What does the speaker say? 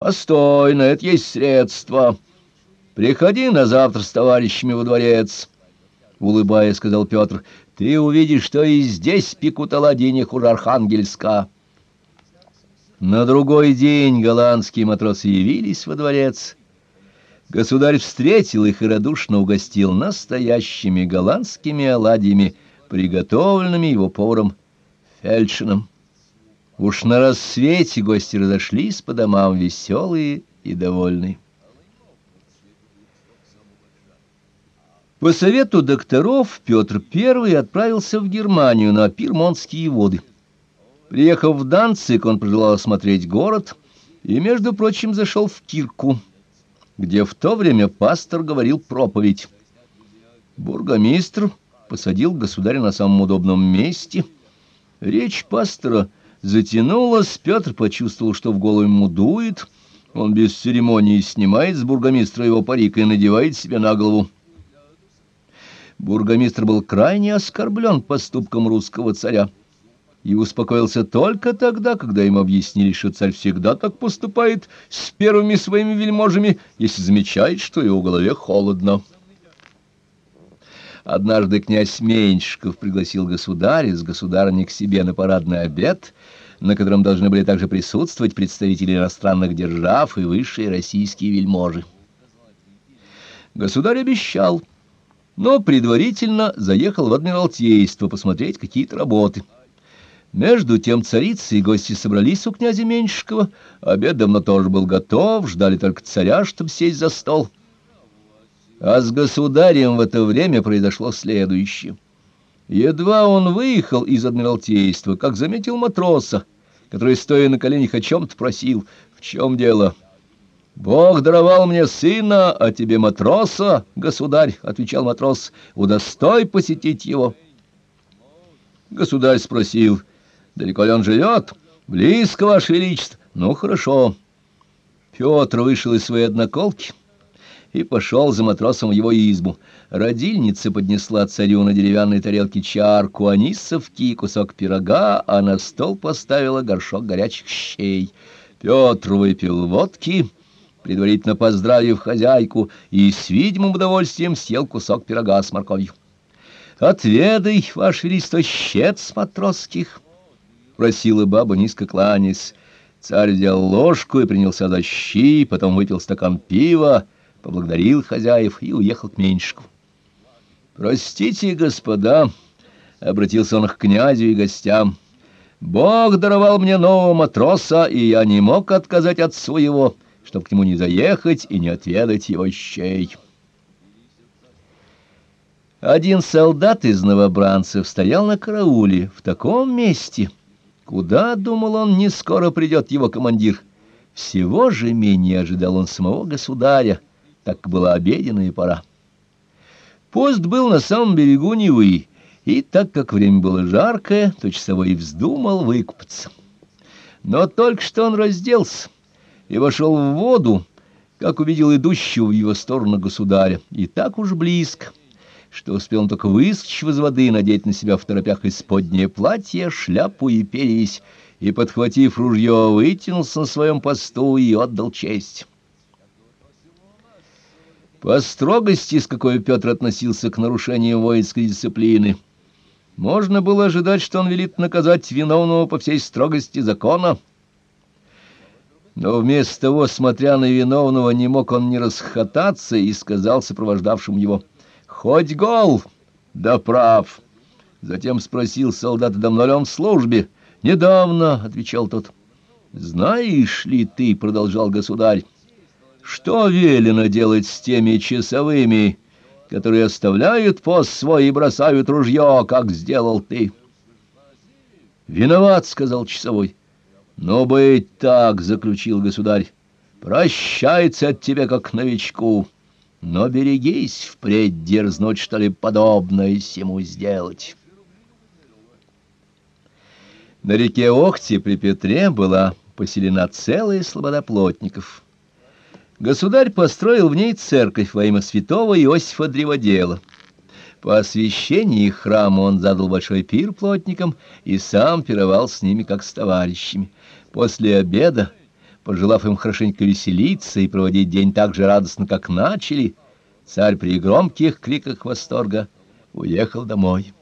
Постой, на это есть средства. Приходи на завтра с товарищами во дворец, — улыбаясь, сказал Петр. Ты увидишь, что и здесь пекут оладьи не хуже Архангельска. На другой день голландские матросы явились во дворец. Государь встретил их и радушно угостил настоящими голландскими оладьями, приготовленными его поваром Фельдшином. Уж на рассвете гости разошлись по домам веселые и довольные. По совету докторов Петр I отправился в Германию на Пирмонтские воды. Приехав в Данцик, он пожелал осмотреть город и, между прочим, зашел в Кирку, где в то время пастор говорил проповедь. Бургомистр посадил государя на самом удобном месте. Речь пастора затянулась, Петр почувствовал, что в голову ему дует. Он без церемонии снимает с бургомистра его парик и надевает себе на голову. Бургомистр был крайне оскорблен поступком русского царя и успокоился только тогда, когда им объяснили, что царь всегда так поступает с первыми своими вельможами, если замечает, что его голове холодно. Однажды князь Меньшиков пригласил государя с государыней к себе на парадный обед, на котором должны были также присутствовать представители иностранных держав и высшие российские вельможи. Государь обещал, но предварительно заехал в Адмиралтейство посмотреть какие-то работы. Между тем царицы и гости собрались у князя Меньшикова, обед давно тоже был готов, ждали только царя, чтобы сесть за стол. А с государем в это время произошло следующее. Едва он выехал из Адмиралтейства, как заметил матроса, который, стоя на коленях, о чем-то просил. «В чем дело?» «Бог даровал мне сына, а тебе матроса, государь», — отвечал матрос, — «удостой посетить его». Государь спросил, «Далеко ли он живет?» «Близко, Ваше Величество». «Ну, хорошо». Петр вышел из своей одноколки и пошел за матросом в его избу. Родильница поднесла царю на деревянной тарелке чарку анисовки и кусок пирога, а на стол поставила горшок горячих щей. Петр выпил водки, предварительно поздравив хозяйку, и с видимым удовольствием съел кусок пирога с морковью. «Отведай, ваше величество, щец матросских!» — просила баба, низко кланясь. Царь взял ложку и принялся за щи, потом выпил стакан пива, поблагодарил хозяев и уехал к Меньшику. «Простите, господа», — обратился он к князю и гостям, — «Бог даровал мне нового матроса, и я не мог отказать от своего, чтобы к нему не заехать и не отведать его щей». Один солдат из новобранцев стоял на карауле в таком месте, куда, думал он, не скоро придет его командир. Всего же менее ожидал он самого государя, так была обеденная пора. Пост был на самом берегу Невы, и так как время было жаркое, то часовой вздумал выкупаться. Но только что он разделся и вошел в воду, как увидел идущего в его сторону государя, и так уж близко, что успел он только выскочить из воды и надеть на себя в торопях исподнее платье, шляпу и пересь, и, подхватив ружье, вытянулся на своем посту и отдал честь. По строгости, с какой Петр относился к нарушению воинской дисциплины, можно было ожидать, что он велит наказать виновного по всей строгости закона. Но вместо того, смотря на виновного, не мог он не расхотаться и сказал сопровождавшим его «Хоть гол, да прав». Затем спросил солдата, давно ли он в службе. «Недавно», — отвечал тот. «Знаешь ли ты, — продолжал государь, — что велено делать с теми часовыми, которые оставляют пост свой и бросают ружье, как сделал ты? «Виноват», — сказал часовой. «Но быть так», — заключил государь. «Прощается от тебя, как новичку, но берегись впредь дерзнуть, что ли, подобное всему сделать». На реке Охте при Петре была поселена целая слобода плотников — Государь построил в ней церковь во имя святого Иосифа Древодела. По освящении храма он задал большой пир плотникам и сам пировал с ними как с товарищами. После обеда Пожелав им хорошенько веселиться и проводить день так же радостно, как начали, царь при громких криках восторга уехал домой.